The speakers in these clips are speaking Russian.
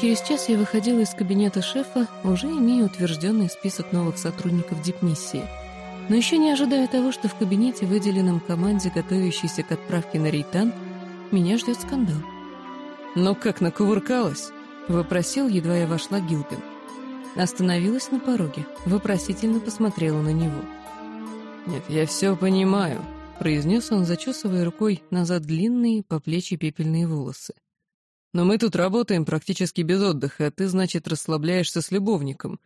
Через час я выходила из кабинета шефа, уже имея утвержденный список новых сотрудников дипмиссии. Но еще не ожидая того, что в кабинете, выделенном команде, готовящейся к отправке на рейтан, меня ждет скандал. «Ну как накувыркалась?» — вопросил, едва я вошла Гилбин. Остановилась на пороге, вопросительно посмотрела на него. «Нет, я все понимаю», — произнес он, зачесывая рукой назад длинные по плечи пепельные волосы. «Но мы тут работаем практически без отдыха, а ты, значит, расслабляешься с любовником.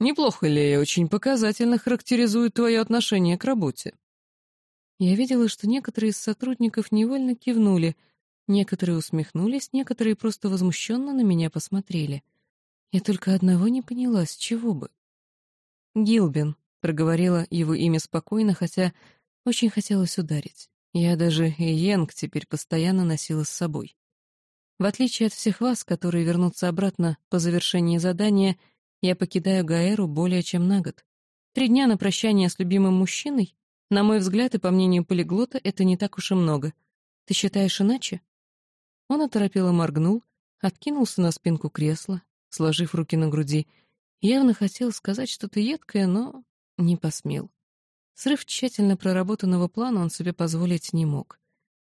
Неплохо ли, очень показательно характеризует твое отношение к работе». Я видела, что некоторые из сотрудников невольно кивнули, некоторые усмехнулись, некоторые просто возмущенно на меня посмотрели. Я только одного не поняла, с чего бы. «Гилбин», — проговорила его имя спокойно, хотя очень хотелось ударить. Я даже Йенг теперь постоянно носила с собой. В отличие от всех вас, которые вернутся обратно по завершении задания, я покидаю Гаэру более чем на год. Три дня на прощание с любимым мужчиной, на мой взгляд и по мнению полиглота, это не так уж и много. Ты считаешь иначе? Он оторопело моргнул, откинулся на спинку кресла, сложив руки на груди, явно хотел сказать что-то едкое, но не посмел. Срыв тщательно проработанного плана он себе позволить не мог.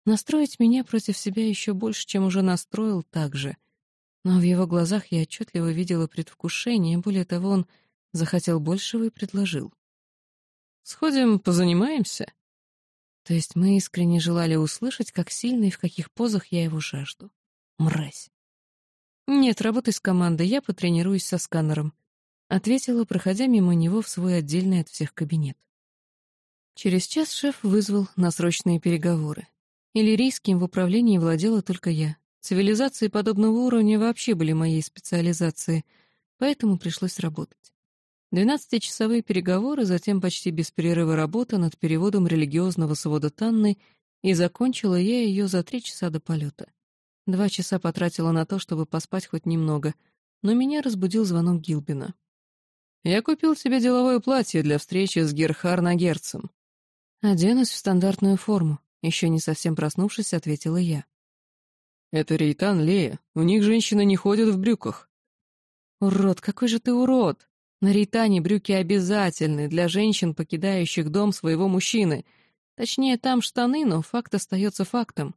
Настроить меня против себя еще больше, чем уже настроил, так же. Но в его глазах я отчетливо видела предвкушение, более того, он захотел большего и предложил. «Сходим, позанимаемся?» То есть мы искренне желали услышать, как сильно и в каких позах я его жажду. Мразь. «Нет, работай с командой, я потренируюсь со сканером», — ответила, проходя мимо него в свой отдельный от всех кабинет. Через час шеф вызвал на срочные переговоры. Иллирийским в управлении владела только я. Цивилизации подобного уровня вообще были моей специализацией, поэтому пришлось работать. Двенадцатичасовые переговоры, затем почти без перерыва работа над переводом религиозного свода Танны, и закончила я ее за три часа до полета. Два часа потратила на то, чтобы поспать хоть немного, но меня разбудил звонок Гилбина. «Я купил себе деловое платье для встречи с Герхарнагерцем». «Оденусь в стандартную форму», еще не совсем проснувшись, ответила я. «Это Рейтан Лея. У них женщины не ходят в брюках». «Урод, какой же ты урод! На Рейтане брюки обязательны для женщин, покидающих дом своего мужчины. Точнее, там штаны, но факт остается фактом.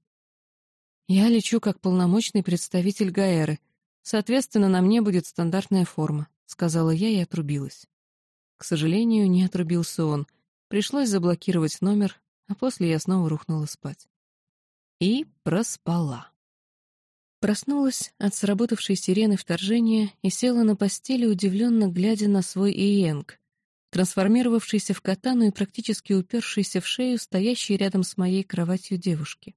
Я лечу как полномочный представитель Гаэры. Соответственно, на мне будет стандартная форма», — сказала я и отрубилась. К сожалению, не отрубился он. Пришлось заблокировать номер, а после я снова рухнула спать. И проспала. Проснулась от сработавшей сирены вторжения и села на постели, удивленно глядя на свой иенг, трансформировавшийся в катану и практически упершийся в шею стоящей рядом с моей кроватью девушки.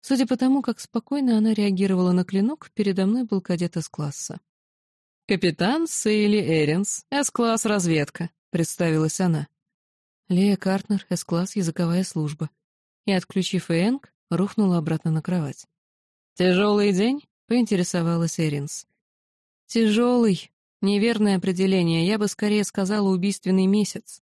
Судя по тому, как спокойно она реагировала на клинок, передо мной был кадет из класса. «Капитан Сейли Эринс, С-класс разведка», — представилась она. Лея Картнер, С-класс, языковая служба. И, отключив Энг, рухнула обратно на кровать. «Тяжелый день?» — поинтересовалась Эринс. «Тяжелый. Неверное определение. Я бы скорее сказала убийственный месяц».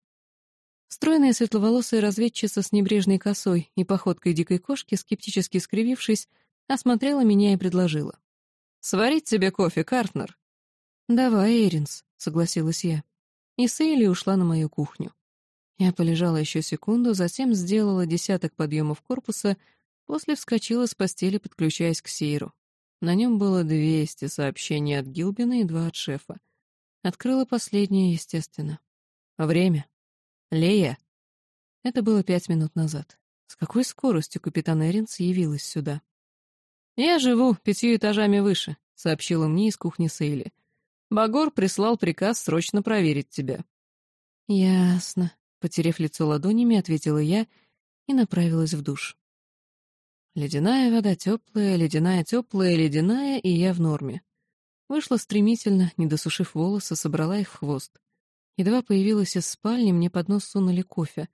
Стройная светловолосая разведчица с небрежной косой и походкой дикой кошки, скептически скривившись, осмотрела меня и предложила. «Сварить тебе кофе, Картнер?» «Давай, Эринс», — согласилась я. И Сейли ушла на мою кухню. Я полежала еще секунду, затем сделала десяток подъемов корпуса, после вскочила с постели, подключаясь к Сейру. На нем было двести сообщений от Гилбина и два от шефа. Открыла последнее, естественно. Время. Лея. Это было пять минут назад. С какой скоростью капитан Эринс явилась сюда? «Я живу пятью этажами выше», — сообщила мне из кухни Сейли. «Багор прислал приказ срочно проверить тебя». «Ясно», Потерев лицо ладонями, ответила я и направилась в душ. Ледяная вода теплая, ледяная теплая, ледяная, и я в норме. Вышла стремительно, не досушив волосы, собрала их в хвост. Едва появилась из спальни, мне под нос сунули кофе,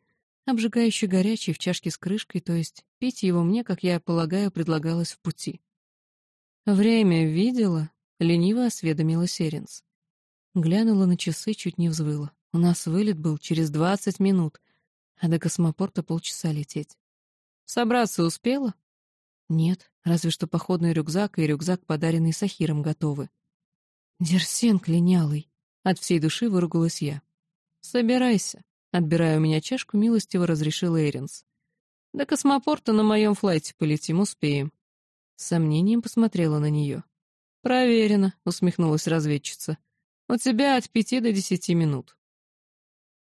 обжигающий горячий в чашке с крышкой, то есть пить его мне, как я полагаю, предлагалось в пути. «Время видела?» — лениво осведомилась Эринс. Глянула на часы, чуть не взвыла. У нас вылет был через двадцать минут, а до космопорта полчаса лететь. Собраться успела? Нет, разве что походный рюкзак и рюкзак, подаренный Сахиром, готовы. Дерсен линялый. От всей души выругалась я. «Собирайся», — отбирая у меня чашку, милостиво разрешил Эринс. «До космопорта на моем флайте полетим, успеем». С сомнением посмотрела на нее. «Проверено», — усмехнулась разведчица. «У тебя от пяти до десяти минут».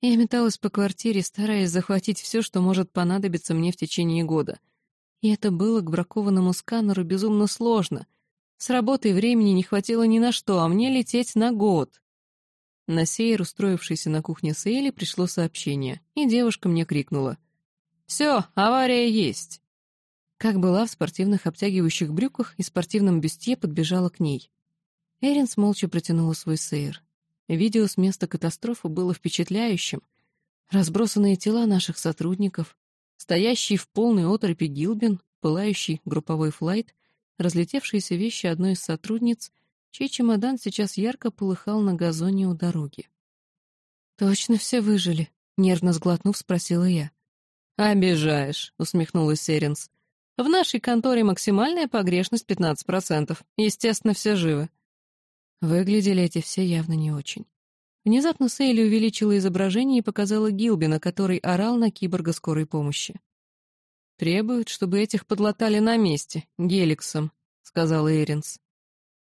Я металась по квартире, стараясь захватить все, что может понадобиться мне в течение года. И это было к бракованному сканеру безумно сложно. С работой времени не хватило ни на что, а мне лететь на год. На сейр, устроившейся на кухне Сейли, пришло сообщение, и девушка мне крикнула. «Все, авария есть!» Как была в спортивных обтягивающих брюках и спортивном бюстье подбежала к ней. Эринс молча протянула свой сейр. Видео с места катастрофы было впечатляющим. Разбросанные тела наших сотрудников, стоящий в полной оторопи Гилбин, пылающий групповой флайт, разлетевшиеся вещи одной из сотрудниц — чей чемодан сейчас ярко полыхал на газоне у дороги. «Точно все выжили?» — нервно сглотнув, спросила я. «Обижаешь», — усмехнулась Эринс. «В нашей конторе максимальная погрешность 15%. Естественно, все живы». Выглядели эти все явно не очень. Внезапно Сейли увеличила изображение и показала Гилбина, который орал на киборга скорой помощи. «Требуют, чтобы этих подлатали на месте, геликсом», — сказала Эринс.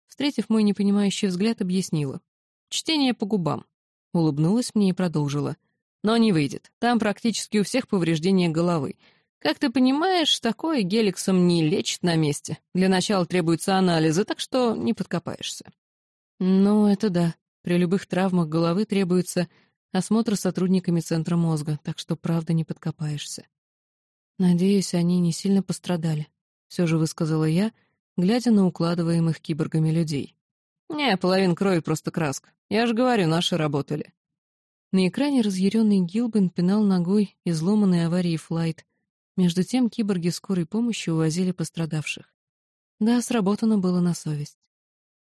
Встретив мой непонимающий взгляд, объяснила. «Чтение по губам». Улыбнулась мне и продолжила. «Но не выйдет. Там практически у всех повреждения головы. Как ты понимаешь, такое геликсом не лечит на месте. Для начала требуются анализы, так что не подкопаешься». «Ну, это да. При любых травмах головы требуется осмотр сотрудниками центра мозга, так что правда не подкопаешься. Надеюсь, они не сильно пострадали. Все же высказала я — глядя на укладываемых киборгами людей. «Не, половин крови просто краска. Я же говорю, наши работали». На экране разъяренный Гилбен пинал ногой изломанный аварии флайт. Между тем киборги скорой помощи увозили пострадавших. Да, сработано было на совесть.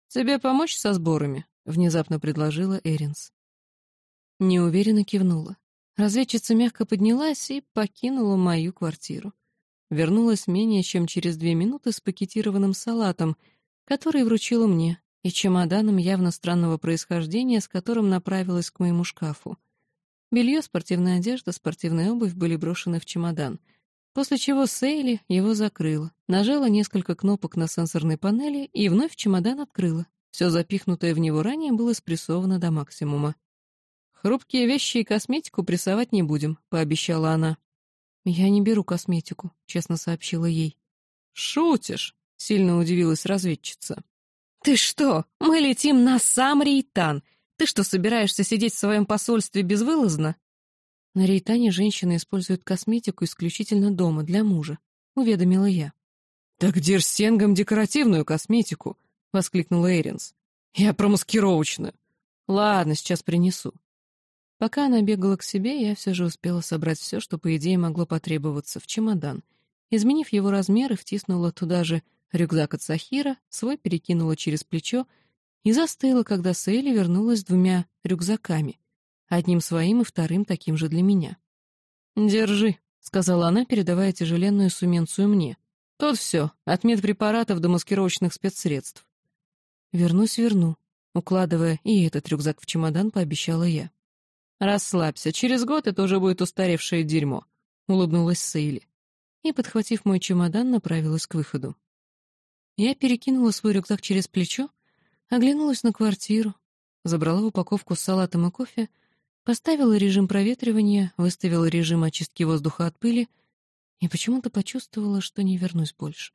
«Тебе помочь со сборами?» — внезапно предложила Эринс. Неуверенно кивнула. Разведчица мягко поднялась и покинула мою квартиру. Вернулась менее чем через две минуты с пакетированным салатом, который вручила мне, и чемоданом явно странного происхождения, с которым направилась к моему шкафу. Белье, спортивная одежда, спортивная обувь были брошены в чемодан, после чего Сейли его закрыла, нажала несколько кнопок на сенсорной панели и вновь чемодан открыла. Все запихнутое в него ранее было спрессовано до максимума. «Хрупкие вещи и косметику прессовать не будем», — пообещала она. «Я не беру косметику», — честно сообщила ей. «Шутишь?» — сильно удивилась разведчица. «Ты что? Мы летим на сам Рейтан. Ты что, собираешься сидеть в своем посольстве безвылазно?» «На Рейтане женщины используют косметику исключительно дома, для мужа», — уведомила я. «Так дерсенгам декоративную косметику!» — воскликнула Эринс. «Я про маскировочную. Ладно, сейчас принесу». Пока она бегала к себе, я все же успела собрать все, что, по идее, могло потребоваться, в чемодан. Изменив его размеры, втиснула туда же рюкзак от Сахира, свой перекинула через плечо и застыла, когда Сейли вернулась с двумя рюкзаками, одним своим и вторым таким же для меня. «Держи», — сказала она, передавая тяжеленную суменцию мне. «Тут все, от медпрепаратов до маскировочных спецсредств». «Вернусь, верну», — укладывая и этот рюкзак в чемодан, пообещала я. «Расслабься, через год это уже будет устаревшее дерьмо», — улыбнулась Сейли. И, подхватив мой чемодан, направилась к выходу. Я перекинула свой рюкзак через плечо, оглянулась на квартиру, забрала упаковку с салатом и кофе, поставила режим проветривания, выставила режим очистки воздуха от пыли и почему-то почувствовала, что не вернусь больше.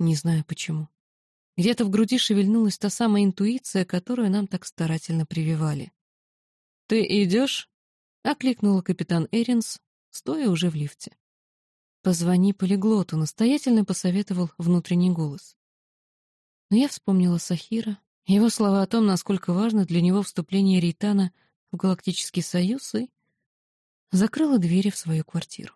Не знаю почему. Где-то в груди шевельнулась та самая интуиция, которую нам так старательно прививали. «Ты идешь?» — окликнула капитан Эринс, стоя уже в лифте. «Позвони полиглоту», — настоятельно посоветовал внутренний голос. Но я вспомнила Сахира, его слова о том, насколько важно для него вступление Рейтана в Галактический Союз, и закрыла двери в свою квартиру.